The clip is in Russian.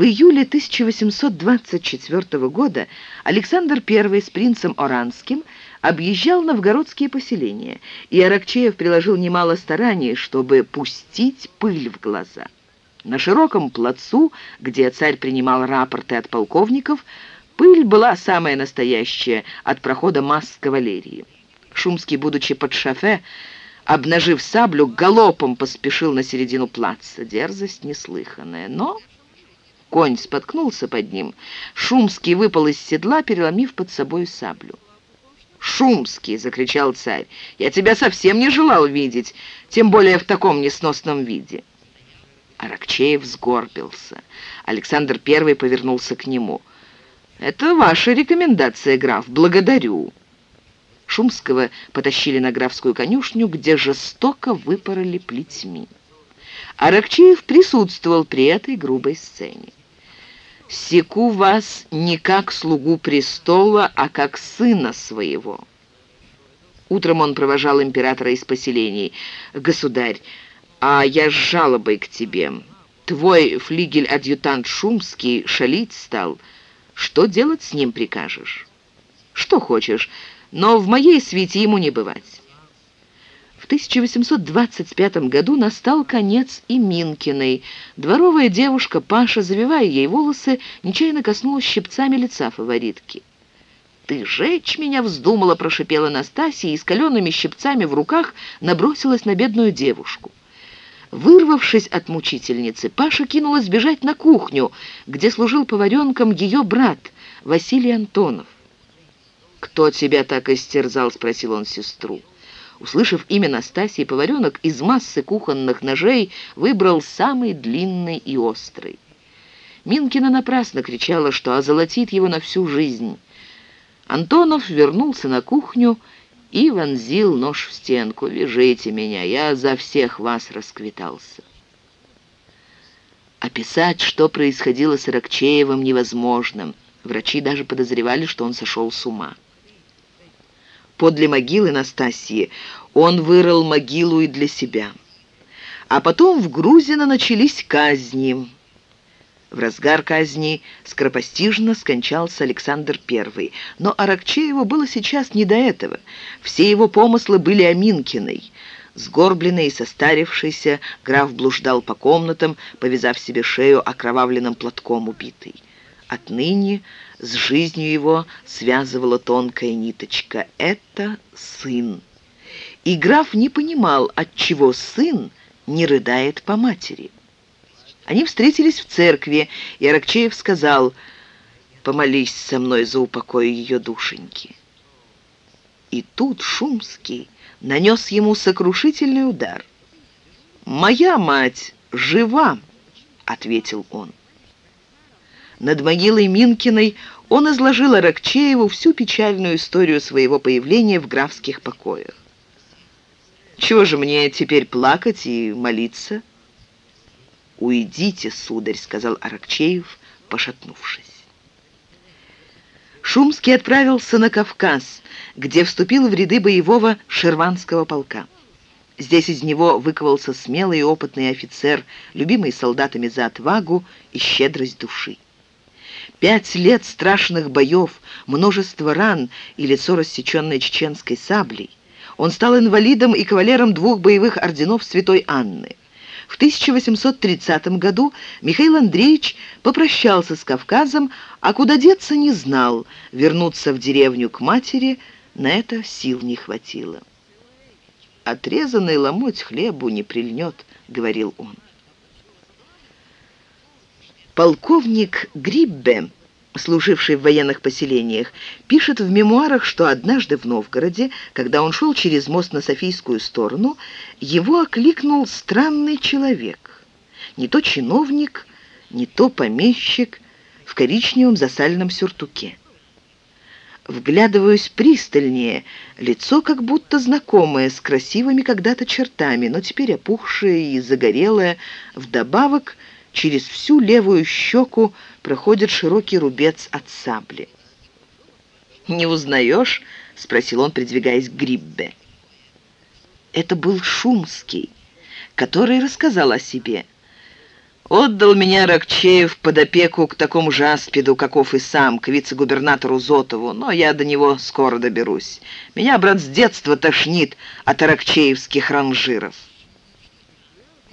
В июле 1824 года Александр I с принцем Оранским объезжал новгородские поселения, и Аракчеев приложил немало стараний, чтобы пустить пыль в глаза. На широком плацу, где царь принимал рапорты от полковников, пыль была самая настоящая от прохода масс кавалерии. Шумский, будучи под шофе, обнажив саблю, галопом поспешил на середину плаца. Дерзость неслыханная, но... Конь споткнулся под ним. Шумский выпал из седла, переломив под собой саблю. «Шумский!» — закричал царь. «Я тебя совсем не желал видеть, тем более в таком несносном виде». Аракчеев сгорбился. Александр I повернулся к нему. «Это ваша рекомендация, граф. Благодарю». Шумского потащили на графскую конюшню, где жестоко выпороли плетьми. Аракчеев присутствовал при этой грубой сцене. «Секу вас не как слугу престола, а как сына своего». Утром он провожал императора из поселений. «Государь, а я с жалобой к тебе. Твой флигель-адъютант Шумский шалить стал. Что делать с ним прикажешь?» «Что хочешь, но в моей свете ему не бывать». В 1825 году настал конец и Минкиной. Дворовая девушка Паша, завивая ей волосы, нечаянно коснулась щипцами лица фаворитки. «Ты жечь меня вздумала!» — прошипела Настасья и с калеными щипцами в руках набросилась на бедную девушку. Вырвавшись от мучительницы, Паша кинулась бежать на кухню, где служил поваренком ее брат Василий Антонов. «Кто тебя так истерзал?» — спросил он сестру. Услышав имя Настасьи, поваренок из массы кухонных ножей выбрал самый длинный и острый. Минкина напрасно кричала, что озолотит его на всю жизнь. Антонов вернулся на кухню и вонзил нож в стенку. «Вяжите меня, я за всех вас расквитался». Описать, что происходило с Аракчеевым, невозможно. Врачи даже подозревали, что он сошел с ума. Подле могилы Настасьи он вырыл могилу и для себя. А потом в Грузино начались казни. В разгар казни скоропостижно скончался Александр I. Но Аракчееву было сейчас не до этого. Все его помыслы были о Минкиной. Сгорбленный и состарившийся, граф блуждал по комнатам, повязав себе шею окровавленным платком убитый. Отныне с жизнью его связывала тонкая ниточка. Это сын. И граф не понимал, отчего сын не рыдает по матери. Они встретились в церкви, и Аракчеев сказал, «Помолись со мной за упокой ее душеньки». И тут Шумский нанес ему сокрушительный удар. «Моя мать жива», — ответил он. Над могилой Минкиной он изложил Аракчееву всю печальную историю своего появления в графских покоях. «Чего же мне теперь плакать и молиться?» «Уйдите, сударь», — сказал Аракчеев, пошатнувшись. Шумский отправился на Кавказ, где вступил в ряды боевого шерванского полка. Здесь из него выковался смелый и опытный офицер, любимый солдатами за отвагу и щедрость души. Пять лет страшных боев, множество ран и лицо, рассеченное чеченской саблей. Он стал инвалидом и кавалером двух боевых орденов Святой Анны. В 1830 году Михаил Андреевич попрощался с Кавказом, а куда деться не знал. Вернуться в деревню к матери на это сил не хватило. «Отрезанный ломоть хлебу не прильнет», — говорил он. Полковник Гриббе, служивший в военных поселениях, пишет в мемуарах, что однажды в Новгороде, когда он шел через мост на Софийскую сторону, его окликнул странный человек. Не то чиновник, не то помещик в коричневом засальном сюртуке. Вглядываюсь пристальнее, лицо как будто знакомое, с красивыми когда-то чертами, но теперь опухшее и загорелое, вдобавок – Через всю левую щеку проходит широкий рубец от сабли. «Не узнаешь?» — спросил он, придвигаясь к Гриббе. Это был Шумский, который рассказал о себе. Отдал меня Рокчеев под опеку к такому же аспиду, каков и сам, к вице-губернатору Зотову, но я до него скоро доберусь. Меня, брат, с детства тошнит от аракчеевских ранжиров».